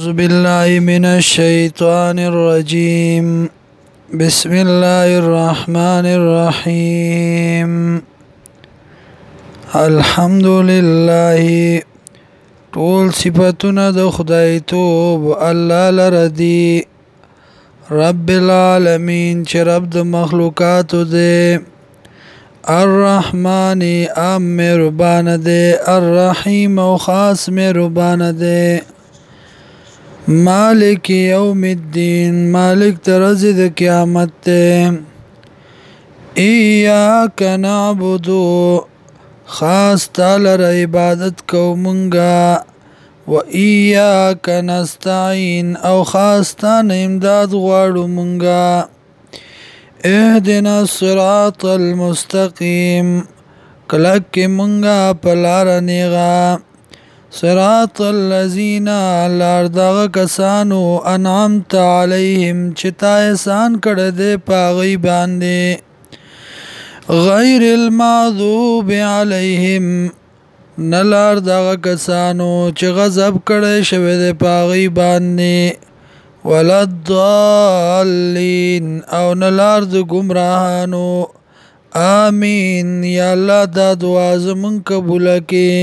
أعوذ بالله من الشيطان الرجيم بسم الله الرحمن الرحيم الحمد لله طول صفاتونه د خدای توب الله لردي رب العالمين شرب رب مخلوقات الرحمن ام ربان دي الرحيم او ربان دي مالک یوم الدین مالک ترز د قیامت ته ایاک نعبدو خاص تعالی ر عبادت کو مونږه و ایاک نستعين او خاص تعالی امداد غواړو مونږه اهدنا الصراط المستقيم کلک مونږه پلار نیغه صراط الذين لاردغه کسانو انعمت عليهم چې تا احسان کړه دې پاغي باندې غیر المغضوب عليهم نلار دغه کسانو چې غضب کړي شوی دې پاغي باندې ولضالین او نلار د گمراهانو امین یا الله دا دعا زمون قبول کړي